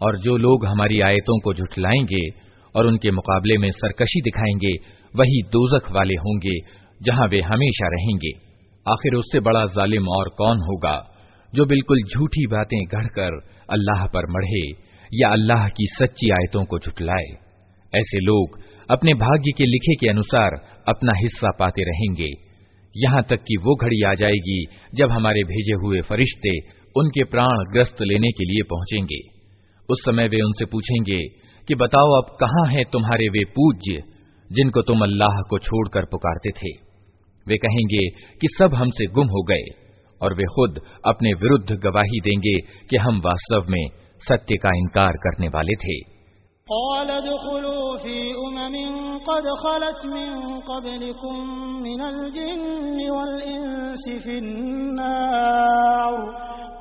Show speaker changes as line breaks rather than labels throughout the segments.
और जो लोग हमारी आयतों को झुठलाएंगे और उनके मुकाबले में सरकशी दिखाएंगे वही दोजख वाले होंगे जहाँ वे हमेशा रहेंगे। आखिर उससे बड़ा जालिम और कौन होगा, जो बिल्कुल झूठी बातें गढ़कर अल्लाह पर मढ़े या अल्लाह की सच्ची आयतों को झुटलाए ऐसे लोग अपने भाग्य के लिखे के अनुसार अपना हिस्सा पाते रहेंगे। यहाँ तक कि वो घड़ी आ जाएगी जब हमारे भेजे हुए फरिश्ते उनके प्राण ग्रस्त लेने के लिए पहुँचेंगे। उस समय वे उनसे पूछेंगे कि बताओ अब कहाँ हैं तुम्हारे वे पूज्य, जिनको तुम अल्लाह को छोड़कर पुकारते थे? वे कहेंगे कि सब हमसे गुम हो गए और वे खुद अपने विरुद्ध गवाही देंगे कि हम वास्तव में सत्य का इनकार करने वाले थे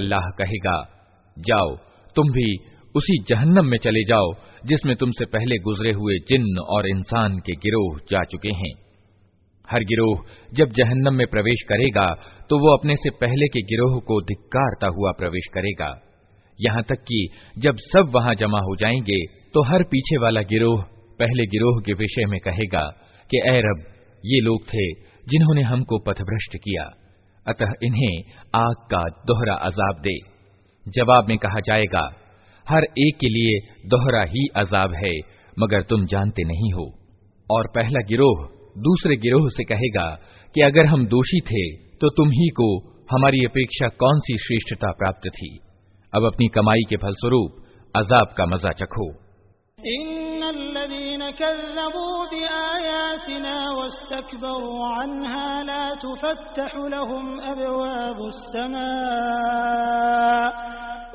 अल्लाह कहेगा जाओ तुम भी उसी जहन्नम में चले जाओ जिसमें तुमसे पहले गुजरे हुए जिन्न और इंसान के गिरोह जा चुके हैं हर गिरोह जब जहन्नम में प्रवेश करेगा तो वो अपने से पहले के गिरोह को धिक्कारता हुआ प्रवेश करेगा। यहाँ तक कि जब सब वहाँ जमा हो जाएँगे तो हर पीछे वाला गिरोह पहले गिरोह के विषय में कहेगा कि ए रब, ये लोग थे जिन्होंने हमको पथभ्रष्ट किया। अतः इन्हें आग का दोहरा अजाब दे। जवाब में कहा जाएगा, हर एक के लिए दोहरा ही अजाब है, मगर तुम जानते नहीं हो। और पहला गिरोह दूसरे गिरोह से कहेगा कि अगर हम दोषी थे तो तुम ही को हमारी अपेक्षा कौन सी श्रेष्ठता प्राप्त थी? अब अपनी कमाई के फलस्वरूप अजाब का मज़ा चखो।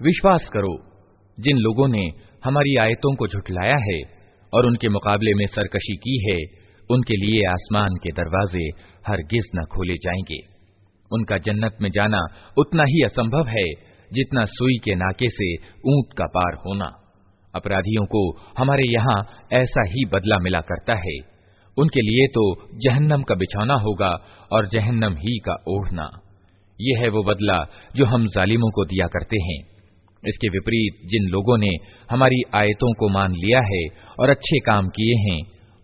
विश्वास करो जिन लोगों ने हमारी आयतों को झुठलाया है और उनके मुकाबले में सरकशी की है उनके लिए आसमान के दरवाजे हरगिज न खोले जाएंगे उनका जन्नत में जाना उतना ही असंभव है जितना सुई के नाके से ऊँट का पार होना। अपराधियों को हमारे यहाँ ऐसा ही बदला मिला करता है। उनके लिए तो जहन्नम का बिछाना होगा और जहन्नम ही का ओढ़ना। यह है वो बदला जो हम जालिमों को दिया करते हैं। इसके विपरीत जिन लोगों ने हमारी आयतों को मान लिया है और अच्छे काम किए हैं,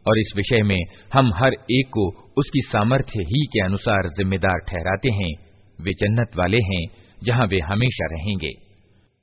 और इस विषय में हम हर एक को उसकी सामर्थ्य ही के अनुसार जिम्मेदार ठहराते हैं, वे जन्नत वाले हैं जहां वे हमेशा रहेंगे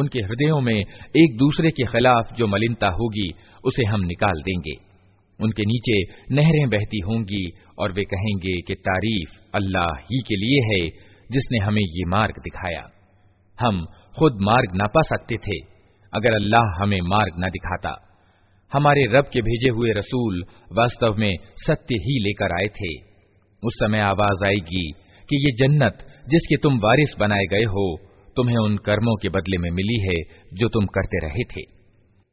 उनके हृदयों में एक दूसरे के खिलाफ जो मलिनता होगी उसे हम निकाल देंगे उनके नीचे नहरें बहती होंगी और वे कहेंगे कि तारीफ अल्लाह ही के लिए है जिसने हमें ये मार्ग दिखाया हम खुद मार्ग न पा सकते थे अगर अल्लाह हमें मार्ग न दिखाता हमारे रब के भेजे हुए रसूल वास्तव में सत्य ही लेकर आए थे। उस समय आवाज़ आएगी कि ये जन्नत जिसके तुम वारिस बनाए गए हो, तुम्हें उन कर्मों के बदले में मिली है जो तुम करते रहे थे।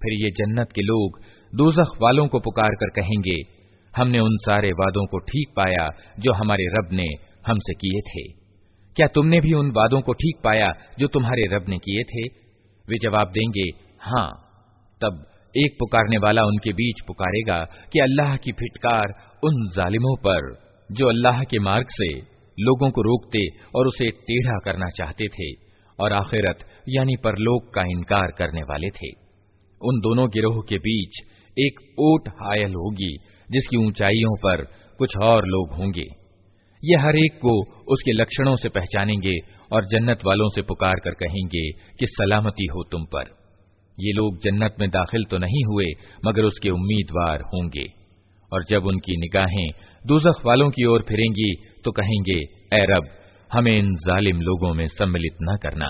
फिर ये जन्नत के लोग दोजख वालों को पुकार कर कहेंगे, हमने उन सारे वादों को ठीक पाया जो हमारे रब ने हमसे किए थे। क्या तुमने भी उन वादों को ठीक पाया जो तुम्हारे रब ने किए थे? वे जवाब देंगे हाँ। तब एक पुकारने वाला उनके बीच पुकारेगा कि अल्लाह की फिटकार उन जालिमों पर, जो अल्लाह के मार्ग से लोगों को रोकते और उसे टेढ़ा करना चाहते थे और आखिरत यानी परलोक का इनकार करने वाले थे। उन दोनों गिरोह के बीच एक ओट हायल होगी, जिसकी ऊंचाइयों पर कुछ और लोग होंगे। ये हर एक को उसके लक्षणों से पहचानेंगे और जन्नत वालों से पुकार कर कहेंगे कि सलामती हो तुम पर। ये लोग जन्नत में दाखिल तो नहीं हुए, मगर उसके उम्मीदवार होंगे। और जब उनकी निगाहें दूजख वालों की ओर फिरेंगी तो कहेंगे ए रब हमें इन जालिम लोगों में सम्मिलित न करना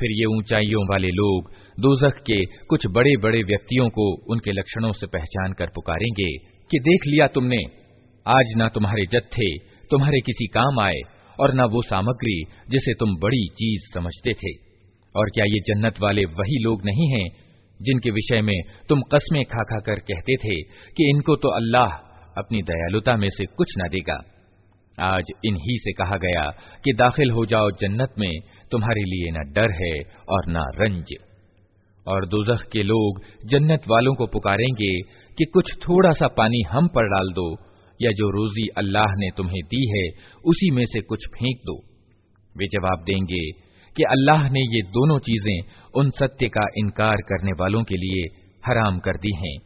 फिर ये ऊंचाइयों वाले लोग, दोजख के कुछ बड़े बड़े व्यक्तियों को उनके लक्षणों से पहचान कर पुकारेंगे कि देख लिया तुमने, आज ना तुम्हारे जत्थे, तुम्हारे किसी काम आए, और न वो सामग्री जिसे तुम बड़ी चीज़ समझते थे। और क्या ये जन्नत वाले वही लोग नहीं हैं, जिनके विषय में तुम कस्में खा खा कर कहते थे कि इनको तो अल्लाह अपनी दयालुता में से कुछ न देगा। आज इन्हीं से कहा गया कि दाखिल हो जाओ जन्नत में, तुम्हारे लिए न डर है और न रंज। और दोजख के लोग जन्नत वालों को पुकारेंगे कि कुछ थोड़ा सा पानी हम पर डाल दो, या जो रोजी अल्लाह ने तुम्हें दी है, उसी में से कुछ फेंक दो। वे जवाब देंगे कि अल्लाह ने ये दोनों चीज़ें उन सत्य का इनकार करने वालों के लिए हराम कर दी हैं